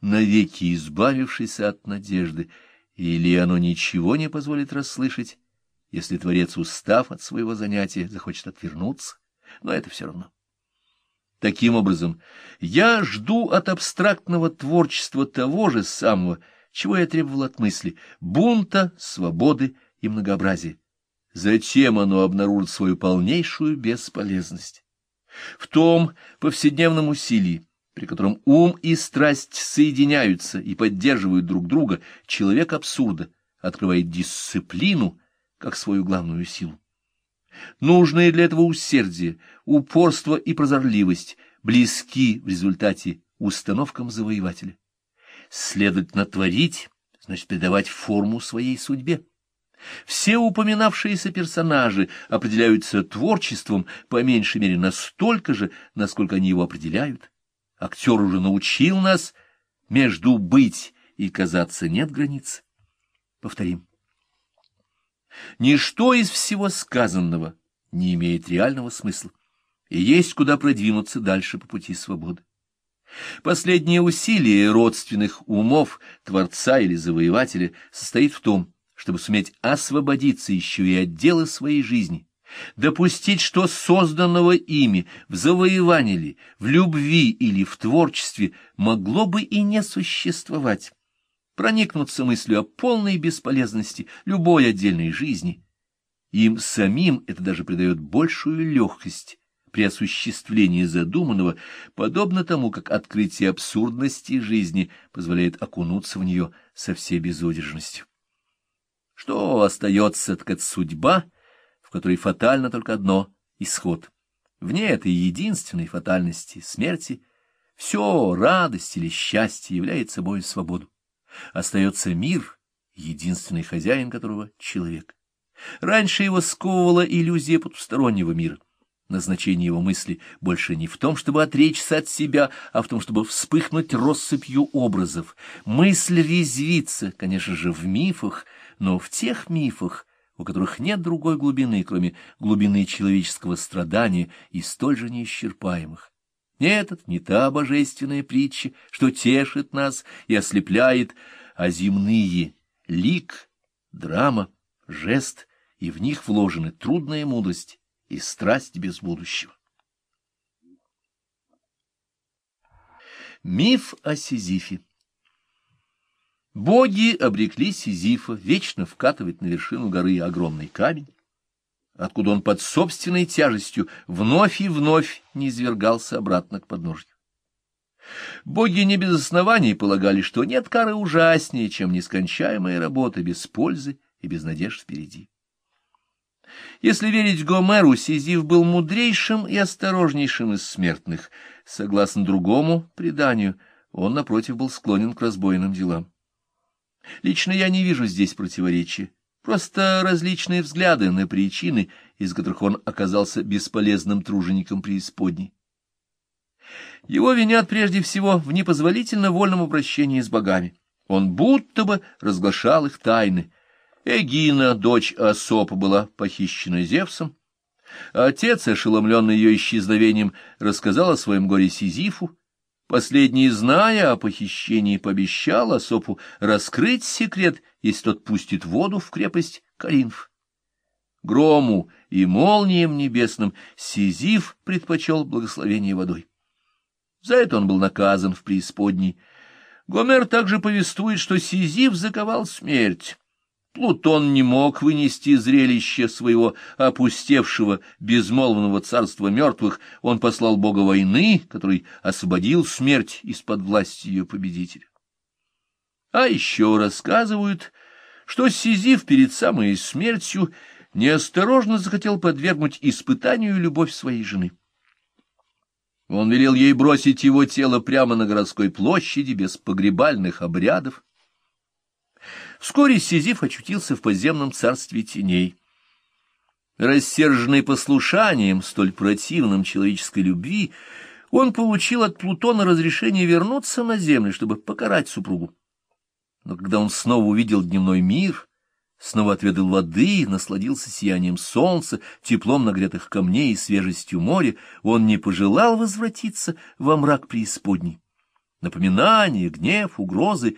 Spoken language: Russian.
навеки избавившийся от надежды, или оно ничего не позволит расслышать, если Творец, устав от своего занятия, захочет отвернуться, но это все равно. Таким образом, я жду от абстрактного творчества того же самого, чего я требовал от мысли — бунта, свободы и многообразия. Затем оно обнаружит свою полнейшую бесполезность. В том повседневном усилии, при котором ум и страсть соединяются и поддерживают друг друга, человек абсурда открывает дисциплину как свою главную силу. Нужные для этого усердие, упорство и прозорливость близки в результате установкам завоевателя. Следовательно, творить значит придавать форму своей судьбе. Все упоминавшиеся персонажи определяются творчеством по меньшей мере настолько же, насколько они его определяют. Актер уже научил нас, между быть и казаться нет границ. Повторим. Ничто из всего сказанного не имеет реального смысла, и есть куда продвинуться дальше по пути свободы. Последнее усилие родственных умов, творца или завоевателя, состоит в том, чтобы суметь освободиться еще и от дела своей жизни, допустить, что созданного ими в завоевании ли, в любви или в творчестве могло бы и не существовать, проникнуться мыслью о полной бесполезности любой отдельной жизни. Им самим это даже придает большую легкость при осуществлении задуманного, подобно тому, как открытие абсурдности жизни позволяет окунуться в нее со всей безудержностью. Что остается, так это судьба, в которой фатально только одно — исход. Вне этой единственной фатальности, смерти, все, радость или счастье является собой свободу. Остается мир, единственный хозяин которого — человек. Раньше его сковывала иллюзия потустороннего мира. Назначение его мысли больше не в том, чтобы отречься от себя, а в том, чтобы вспыхнуть россыпью образов. Мысль резвится, конечно же, в мифах, но в тех мифах, у которых нет другой глубины, кроме глубины человеческого страдания и столь же неисчерпаемых. Нет, это не та божественная притча, что тешит нас и ослепляет, а земные — лик, драма, жест, и в них вложены трудная мудрость и страсть без будущего. Миф о Сизифе Боги обрекли Сизифа вечно вкатывать на вершину горы огромный камень, откуда он под собственной тяжестью вновь и вновь не извергался обратно к подножью. Боги не без оснований полагали, что нет кары ужаснее, чем нескончаемая работа без пользы и без надежд впереди. Если верить Гомеру, Сизиф был мудрейшим и осторожнейшим из смертных. Согласно другому преданию, он, напротив, был склонен к разбойным делам. Лично я не вижу здесь противоречия, просто различные взгляды на причины, из которых он оказался бесполезным тружеником преисподней. Его винят прежде всего в непозволительно вольном обращении с богами. Он будто бы разглашал их тайны. Эгина, дочь Асопа, была похищена Зевсом. Отец, ошеломленный ее исчезновением, рассказал о своем горе Сизифу, Последний, зная о похищении, пообещал Асопу раскрыть секрет, если тот пустит воду в крепость Каринф. Грому и молниям небесным Сизиф предпочел благословение водой. За это он был наказан в преисподней. Гомер также повествует, что Сизиф заковал смерть. Плутон не мог вынести зрелище своего опустевшего безмолвного царства мертвых, он послал бога войны, который освободил смерть из-под власти ее победителя. А еще рассказывают, что Сизиф перед самой смертью неосторожно захотел подвергнуть испытанию любовь своей жены. Он велел ей бросить его тело прямо на городской площади без погребальных обрядов, Вскоре Сизиф очутился в подземном царстве теней. Рассерженный послушанием, столь противным человеческой любви, он получил от Плутона разрешение вернуться на землю, чтобы покарать супругу. Но когда он снова увидел дневной мир, снова отведал воды, насладился сиянием солнца, теплом нагретых камней и свежестью моря, он не пожелал возвратиться во мрак преисподней. Напоминания, гнев, угрозы